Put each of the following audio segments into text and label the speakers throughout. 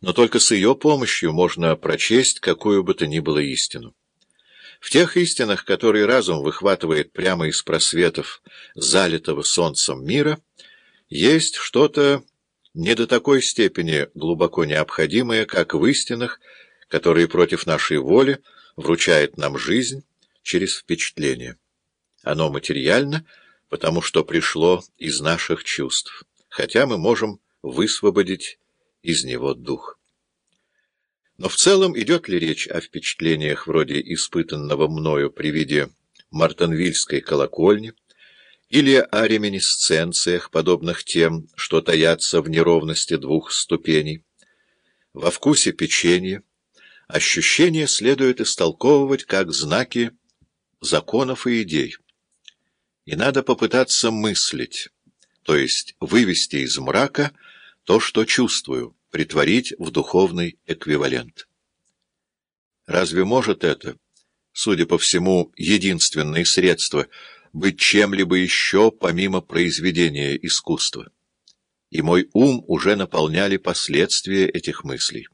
Speaker 1: но только с ее помощью можно прочесть какую бы то ни было истину. В тех истинах, которые разум выхватывает прямо из просветов залитого солнцем мира, есть что-то не до такой степени глубоко необходимое, как в истинах, которые против нашей воли вручает нам жизнь через впечатление. Оно материально, потому что пришло из наших чувств, хотя мы можем высвободить из него дух. Но в целом идет ли речь о впечатлениях вроде испытанного мною при виде Мартонвильской колокольни, или о реминисценциях, подобных тем, что таятся в неровности двух ступеней. Во вкусе печенья ощущения следует истолковывать как знаки законов и идей. И надо попытаться мыслить, то есть вывести из мрака то, что чувствую, притворить в духовный эквивалент. Разве может это, судя по всему, единственное средство, быть чем-либо еще помимо произведения искусства? И мой ум уже наполняли последствия этих мыслей.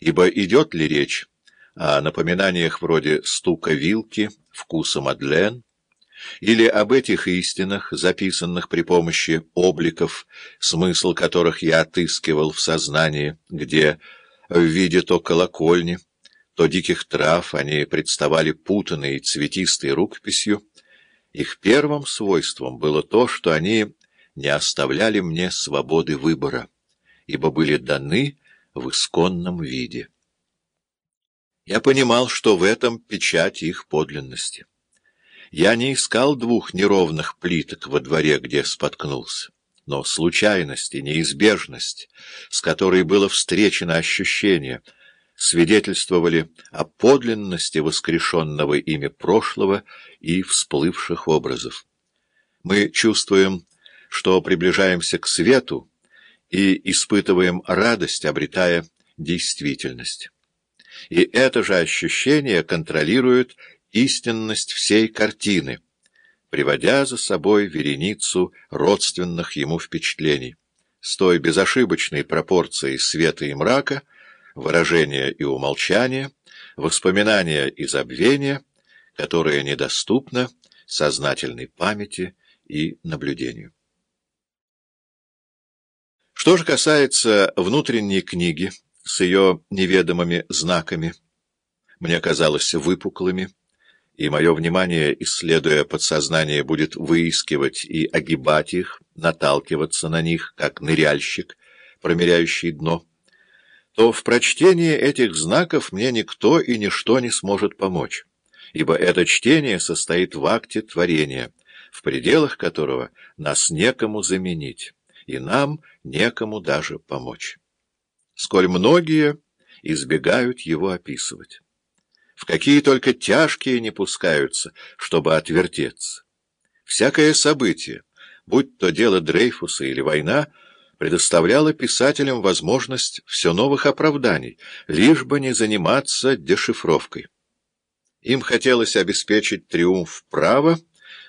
Speaker 1: Ибо идет ли речь о напоминаниях вроде стука вилки, вкуса Мадлен, или об этих истинах, записанных при помощи обликов, смысл которых я отыскивал в сознании, где в виде то колокольни, то диких трав они представали путанной цветистой рукописью, их первым свойством было то, что они не оставляли мне свободы выбора, ибо были даны в исконном виде. Я понимал, что в этом печать их подлинности. Я не искал двух неровных плиток во дворе, где споткнулся. Но случайность и неизбежность, с которой было встречено ощущение, свидетельствовали о подлинности воскрешенного ими прошлого и всплывших образов. Мы чувствуем, что приближаемся к свету и испытываем радость, обретая действительность. И это же ощущение контролирует истинность всей картины, приводя за собой вереницу родственных ему впечатлений, с той безошибочной пропорцией света и мрака, выражения и умолчания, воспоминания и забвения, которая недоступна сознательной памяти и наблюдению. Что же касается внутренней книги с ее неведомыми знаками, мне казалось выпуклыми, и мое внимание, исследуя подсознание, будет выискивать и огибать их, наталкиваться на них, как ныряльщик, промеряющий дно, то в прочтении этих знаков мне никто и ничто не сможет помочь, ибо это чтение состоит в акте творения, в пределах которого нас некому заменить, и нам некому даже помочь. Сколь многие избегают его описывать какие только тяжкие не пускаются, чтобы отвертеться. Всякое событие, будь то дело Дрейфуса или война, предоставляло писателям возможность все новых оправданий, лишь бы не заниматься дешифровкой. Им хотелось обеспечить триумф права,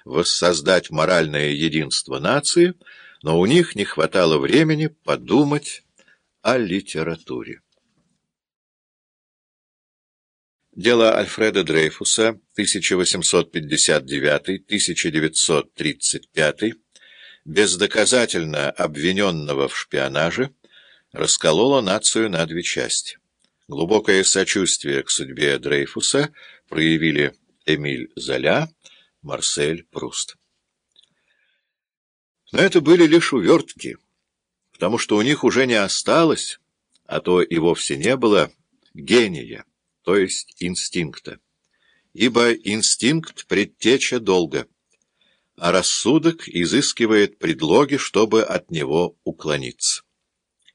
Speaker 1: воссоздать моральное единство нации, но у них не хватало времени подумать о литературе. Дело Альфреда Дрейфуса 1859-1935, бездоказательно обвиненного в шпионаже, раскололо нацию на две части. Глубокое сочувствие к судьбе Дрейфуса проявили Эмиль Золя, Марсель Пруст. Но это были лишь увертки, потому что у них уже не осталось, а то и вовсе не было, гения то есть инстинкта. Ибо инстинкт — предтеча долга, а рассудок изыскивает предлоги, чтобы от него уклониться.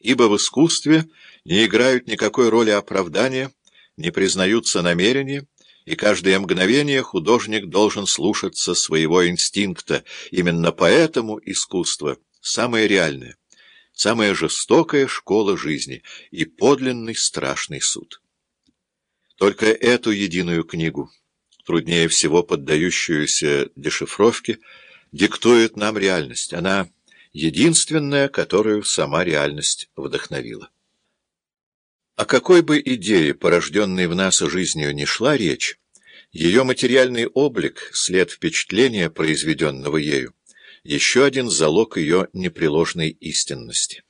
Speaker 1: Ибо в искусстве не играют никакой роли оправдания, не признаются намерения, и каждое мгновение художник должен слушаться своего инстинкта. Именно поэтому искусство самое реальное, самая жестокая школа жизни и подлинный страшный суд. Только эту единую книгу, труднее всего поддающуюся дешифровке, диктует нам реальность. Она единственная, которую сама реальность вдохновила. О какой бы идее, порожденной в нас жизнью, не шла речь, ее материальный облик, след впечатления, произведенного ею, еще один залог ее непреложной истинности.